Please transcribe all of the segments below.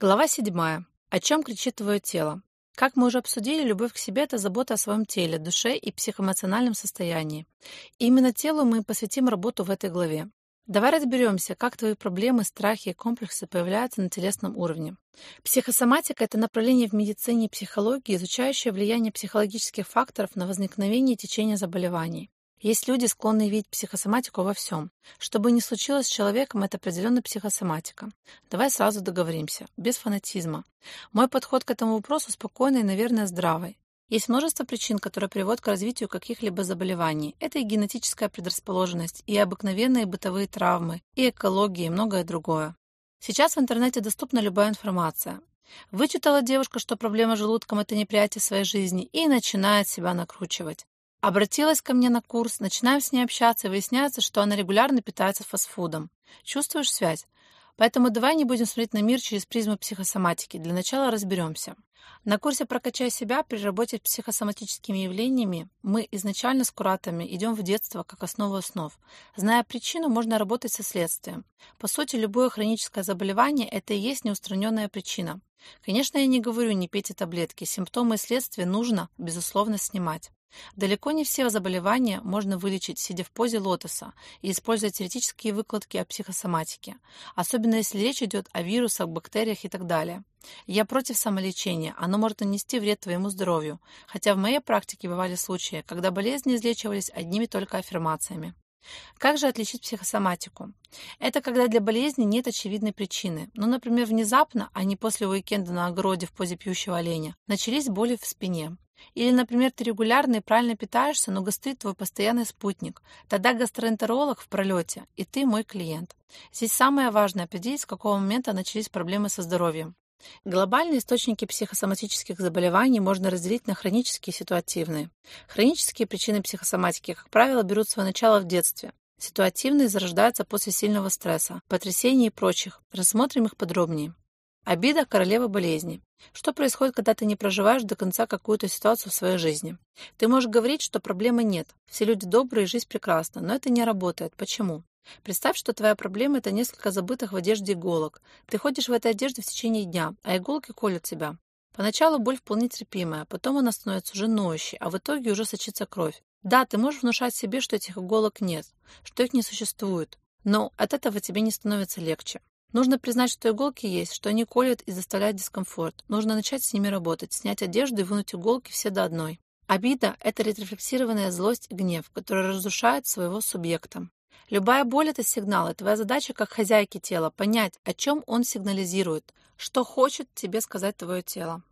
Глава 7. О чем кричит твое тело? Как мы уже обсудили, любовь к себе – это забота о своем теле, душе и психоэмоциональном состоянии. И именно телу мы посвятим работу в этой главе. Давай разберемся, как твои проблемы, страхи и комплексы появляются на телесном уровне. Психосоматика – это направление в медицине и психологии, изучающее влияние психологических факторов на возникновение и течение заболеваний. Есть люди, склонные видеть психосоматику во всем. Что бы ни случилось с человеком, это определенно психосоматика. Давай сразу договоримся, без фанатизма. Мой подход к этому вопросу спокойный и, наверное, здравый. Есть множество причин, которые приводят к развитию каких-либо заболеваний. Это и генетическая предрасположенность, и обыкновенные бытовые травмы, и экология, и многое другое. Сейчас в интернете доступна любая информация. Вычитала девушка, что проблема с желудком – это неприятие своей жизни, и начинает себя накручивать. Обратилась ко мне на курс, начинаем с ней общаться, и выясняется, что она регулярно питается фастфудом. Чувствуешь связь? Поэтому давай не будем смотреть на мир через призму психосоматики. Для начала разберемся. На курсе «Прокачай себя» при работе с психосоматическими явлениями мы изначально с кураторами идем в детство как основу основ. Зная причину, можно работать со следствием. По сути, любое хроническое заболевание – это и есть неустраненная причина. Конечно, я не говорю «не пейте таблетки», симптомы и следствия нужно, безусловно, снимать. Далеко не все заболевания можно вылечить, сидя в позе лотоса и используя теоретические выкладки о психосоматике, особенно если речь идет о вирусах, бактериях и так далее. Я против самолечения, оно может нанести вред твоему здоровью, хотя в моей практике бывали случаи, когда болезни излечивались одними только аффирмациями. Как же отличить психосоматику? Это когда для болезни нет очевидной причины. Ну, например, внезапно, а не после уикенда на огороде в позе пьющего оленя, начались боли в спине. Или, например, ты регулярно и правильно питаешься, но гастрит твой постоянный спутник. Тогда гастроэнтеролог в пролете, и ты мой клиент. Здесь самое важное определить, с какого момента начались проблемы со здоровьем. Глобальные источники психосоматических заболеваний можно разделить на хронические и ситуативные. Хронические причины психосоматики, как правило, берут свое начало в детстве. Ситуативные зарождаются после сильного стресса, потрясений и прочих. Рассмотрим их подробнее. Обида – королева болезни. Что происходит, когда ты не проживаешь до конца какую-то ситуацию в своей жизни? Ты можешь говорить, что проблемы нет. Все люди добрые, жизнь прекрасна. Но это не работает. Почему? Представь, что твоя проблема – это несколько забытых в одежде иголок. Ты ходишь в этой одежде в течение дня, а иголки колют тебя. Поначалу боль вполне терпимая, потом она становится уже ноющей, а в итоге уже сочится кровь. Да, ты можешь внушать себе, что этих иголок нет, что их не существует, но от этого тебе не становится легче. Нужно признать, что иголки есть, что они колют и заставляют дискомфорт. Нужно начать с ними работать, снять одежду и вынуть иголки все до одной. Обида – это ретрефлексированная злость и гнев, которые разрушают своего субъекта. Любая боль – это сигнал, и твоя задача как хозяйки тела – понять, о чем он сигнализирует, что хочет тебе сказать твое тело.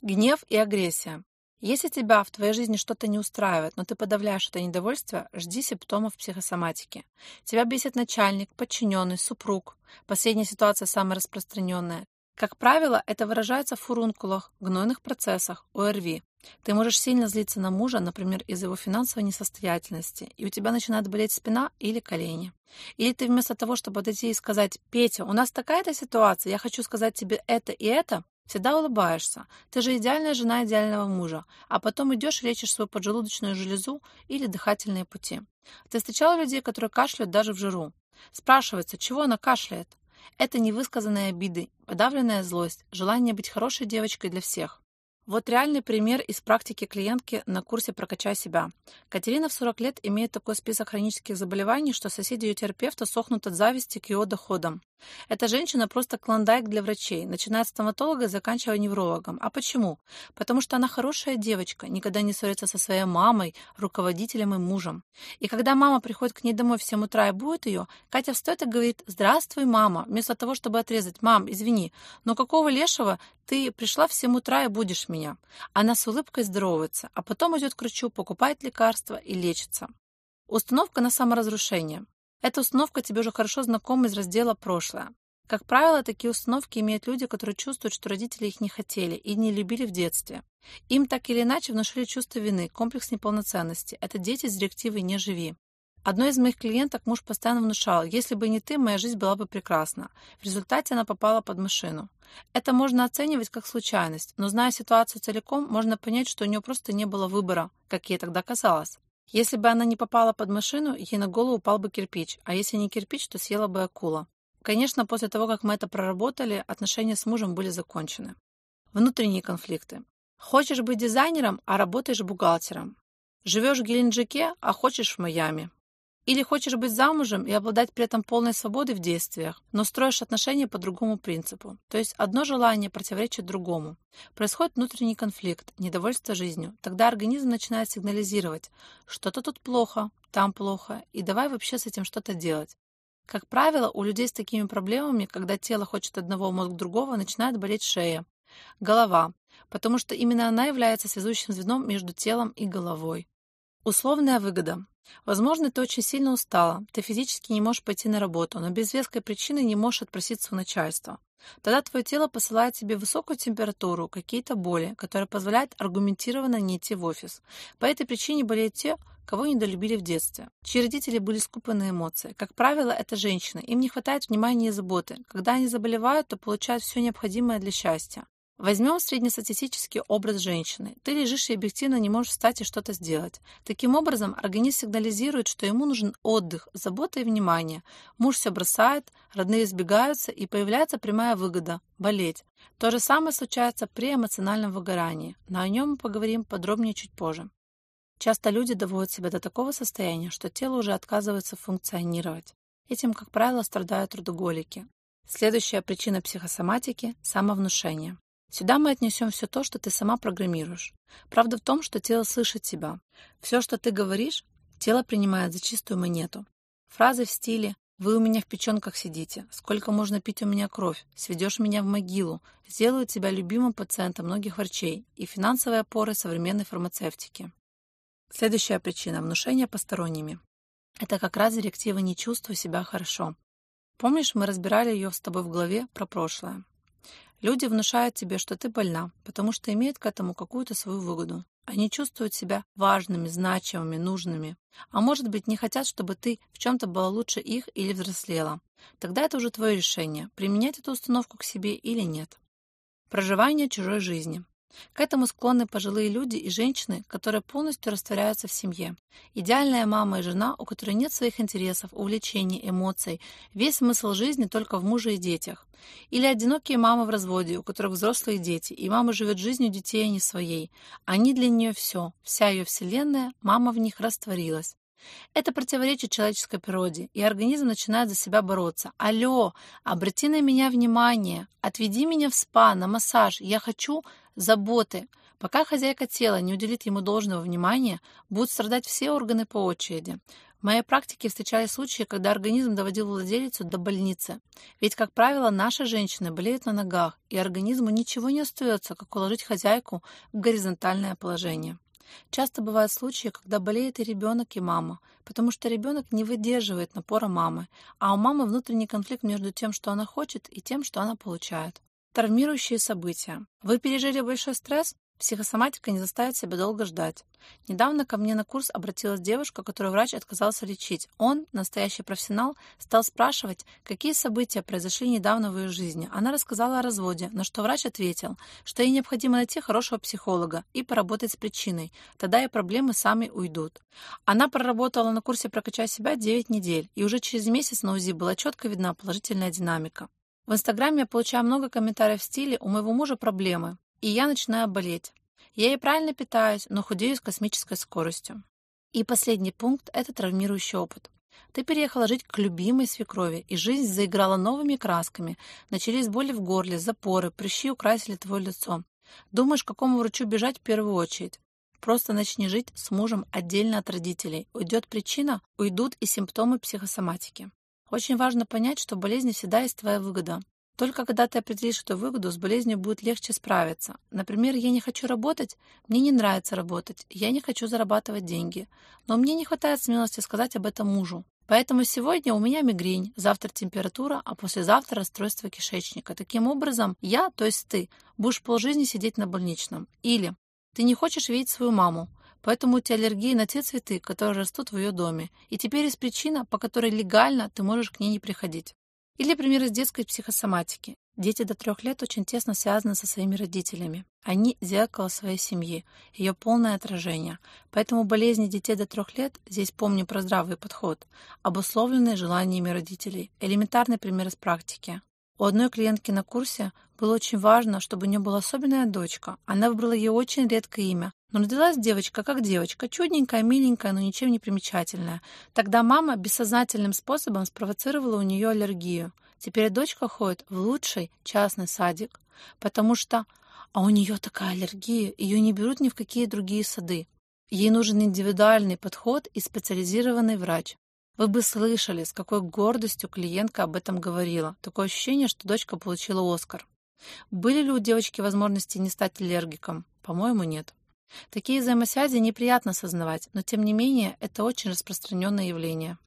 Гнев и агрессия. Если тебя в твоей жизни что-то не устраивает, но ты подавляешь это недовольство, жди симптомов психосоматики. Тебя бесит начальник, подчиненный, супруг. Последняя ситуация самая распространенная. Как правило, это выражается в фурункулах, гнойных процессах, ОРВИ. Ты можешь сильно злиться на мужа, например, из-за его финансовой несостоятельности, и у тебя начинает болеть спина или колени. Или ты вместо того, чтобы подойти и сказать «Петя, у нас такая-то ситуация, я хочу сказать тебе это и это», Всегда улыбаешься. Ты же идеальная жена идеального мужа. А потом идешь лечишь свою поджелудочную железу или дыхательные пути. Ты встречала людей, которые кашляют даже в жиру. Спрашивается, чего она кашляет? Это невысказанные обиды, подавленная злость, желание быть хорошей девочкой для всех. Вот реальный пример из практики клиентки на курсе «Прокачай себя». Катерина в 40 лет имеет такой список хронических заболеваний, что соседи ее терапевта сохнут от зависти к ее доходам. Эта женщина просто клондайк для врачей, начиная от стоматолога и заканчивая неврологом. А почему? Потому что она хорошая девочка, никогда не ссорится со своей мамой, руководителем и мужем. И когда мама приходит к ней домой в 7 утра и будет ее, Катя встает и говорит «Здравствуй, мама», вместо того, чтобы отрезать «Мам, извини, но какого лешего ты пришла в 7 утра и будешь меня?» Она с улыбкой здоровается, а потом идет к врачу, покупает лекарства и лечится. Установка на саморазрушение. Эта установка тебе уже хорошо знакома из раздела «Прошлое». Как правило, такие установки имеют люди, которые чувствуют, что родители их не хотели и не любили в детстве. Им так или иначе внушили чувство вины, комплекс неполноценности. Это дети с директивой «не живи». Одной из моих клиенток муж постоянно внушал, если бы не ты, моя жизнь была бы прекрасна. В результате она попала под машину. Это можно оценивать как случайность, но зная ситуацию целиком, можно понять, что у нее просто не было выбора, как ей тогда казалось. Если бы она не попала под машину, ей на голову упал бы кирпич, а если не кирпич, то съела бы акула. Конечно, после того, как мы это проработали, отношения с мужем были закончены. Внутренние конфликты. Хочешь быть дизайнером, а работаешь бухгалтером. Живешь в Геленджике, а хочешь в Майами. Или хочешь быть замужем и обладать при этом полной свободой в действиях, но строишь отношения по другому принципу. То есть одно желание противоречит другому. Происходит внутренний конфликт, недовольство жизнью. Тогда организм начинает сигнализировать, что-то тут плохо, там плохо, и давай вообще с этим что-то делать. Как правило, у людей с такими проблемами, когда тело хочет одного, мозг другого, начинает болеть шея, голова, потому что именно она является связующим звеном между телом и головой. Условная выгода. Возможно, ты очень сильно устала, ты физически не можешь пойти на работу, но без веской причины не можешь отпроситься у начальства. Тогда твое тело посылает тебе высокую температуру, какие-то боли, которые позволяют аргументированно не идти в офис. По этой причине болеют те, кого недолюбили в детстве, чьи родители были скупы на эмоции. Как правило, это женщины. Им не хватает внимания и заботы. Когда они заболевают, то получают все необходимое для счастья. Возьмем среднестатистический образ женщины. Ты лежишь и объективно не можешь встать и что-то сделать. Таким образом, организм сигнализирует, что ему нужен отдых, забота и внимание. Муж все бросает, родные избегаются, и появляется прямая выгода – болеть. То же самое случается при эмоциональном выгорании, но о нем мы поговорим подробнее чуть позже. Часто люди доводят себя до такого состояния, что тело уже отказывается функционировать. Этим, как правило, страдают трудоголики. Следующая причина психосоматики – самовнушение. Сюда мы отнесем все то, что ты сама программируешь. Правда в том, что тело слышит тебя. Все, что ты говоришь, тело принимает за чистую монету. Фразы в стиле «Вы у меня в печенках сидите», «Сколько можно пить у меня кровь», «Сведешь меня в могилу» сделают тебя любимым пациентом многих врачей и финансовой опорой современной фармацевтики. Следующая причина – внушение посторонними. Это как раз директива «не чувствуй себя хорошо». Помнишь, мы разбирали ее с тобой в главе про прошлое? Люди внушают тебе, что ты больна, потому что имеют к этому какую-то свою выгоду. Они чувствуют себя важными, значимыми, нужными. А может быть, не хотят, чтобы ты в чем-то была лучше их или взрослела. Тогда это уже твое решение, применять эту установку к себе или нет. Проживание чужой жизни. К этому склонны пожилые люди и женщины, которые полностью растворяются в семье. Идеальная мама и жена, у которой нет своих интересов, увлечений, эмоций, весь смысл жизни только в муже и детях. Или одинокие мамы в разводе, у которых взрослые дети, и мама живет жизнью детей, а не своей. Они для нее все, вся ее вселенная, мама в них растворилась. Это противоречит человеческой природе, и организм начинает за себя бороться. «Алло, обрати на меня внимание, отведи меня в спа, на массаж, я хочу заботы. Пока хозяйка тела не уделит ему должного внимания, будут страдать все органы по очереди. В моей практике встречались случаи, когда организм доводил владелицу до больницы. Ведь, как правило, наши женщины болеют на ногах, и организму ничего не остается, как уложить хозяйку в горизонтальное положение. Часто бывают случаи, когда болеет и ребенок, и мама, потому что ребенок не выдерживает напора мамы, а у мамы внутренний конфликт между тем, что она хочет, и тем, что она получает. Травмирующие события. Вы пережили большой стресс? Психосоматика не заставит себя долго ждать. Недавно ко мне на курс обратилась девушка, которую врач отказался лечить. Он, настоящий профессионал, стал спрашивать, какие события произошли недавно в ее жизни. Она рассказала о разводе, на что врач ответил, что ей необходимо найти хорошего психолога и поработать с причиной. Тогда и проблемы сами уйдут. Она проработала на курсе «Прокачай себя» 9 недель, и уже через месяц на УЗИ была четко видна положительная динамика. В Инстаграме я получаю много комментариев в стиле «У моего мужа проблемы», и я начинаю болеть. Я и правильно питаюсь, но худею с космической скоростью. И последний пункт – это травмирующий опыт. Ты переехала жить к любимой свекрови, и жизнь заиграла новыми красками. Начались боли в горле, запоры, прыщи украсили твое лицо. Думаешь, к какому врачу бежать в первую очередь? Просто начни жить с мужем отдельно от родителей. Уйдет причина, уйдут и симптомы психосоматики. Очень важно понять, что в болезни всегда есть твоя выгода. Только когда ты определишь эту выгоду, с болезнью будет легче справиться. Например, я не хочу работать, мне не нравится работать, я не хочу зарабатывать деньги. Но мне не хватает смелости сказать об этом мужу. Поэтому сегодня у меня мигрень, завтра температура, а послезавтра расстройство кишечника. Таким образом, я, то есть ты, будешь полжизни сидеть на больничном. Или ты не хочешь видеть свою маму, Поэтому у тебя аллергия на те цветы, которые растут в ее доме. И теперь есть причина, по которой легально ты можешь к ней не приходить. Или пример из детской психосоматики. Дети до трех лет очень тесно связаны со своими родителями. Они – зеркало своей семьи, ее полное отражение. Поэтому болезни детей до трех лет, здесь помню про здравый подход, обусловлены желаниями родителей. Элементарный пример из практики. У одной клиентки на курсе было очень важно, чтобы у нее была особенная дочка. Она выбрала ей очень редкое имя. Но родилась девочка как девочка, чудненькая, миленькая, но ничем не примечательная. Тогда мама бессознательным способом спровоцировала у нее аллергию. Теперь дочка ходит в лучший частный садик, потому что а у нее такая аллергия, ее не берут ни в какие другие сады. Ей нужен индивидуальный подход и специализированный врач. Вы бы слышали, с какой гордостью клиентка об этом говорила. Такое ощущение, что дочка получила Оскар. Были ли у девочки возможности не стать аллергиком? По-моему, нет. Такие взаимосвязи неприятно осознавать, но тем не менее это очень распространенное явление.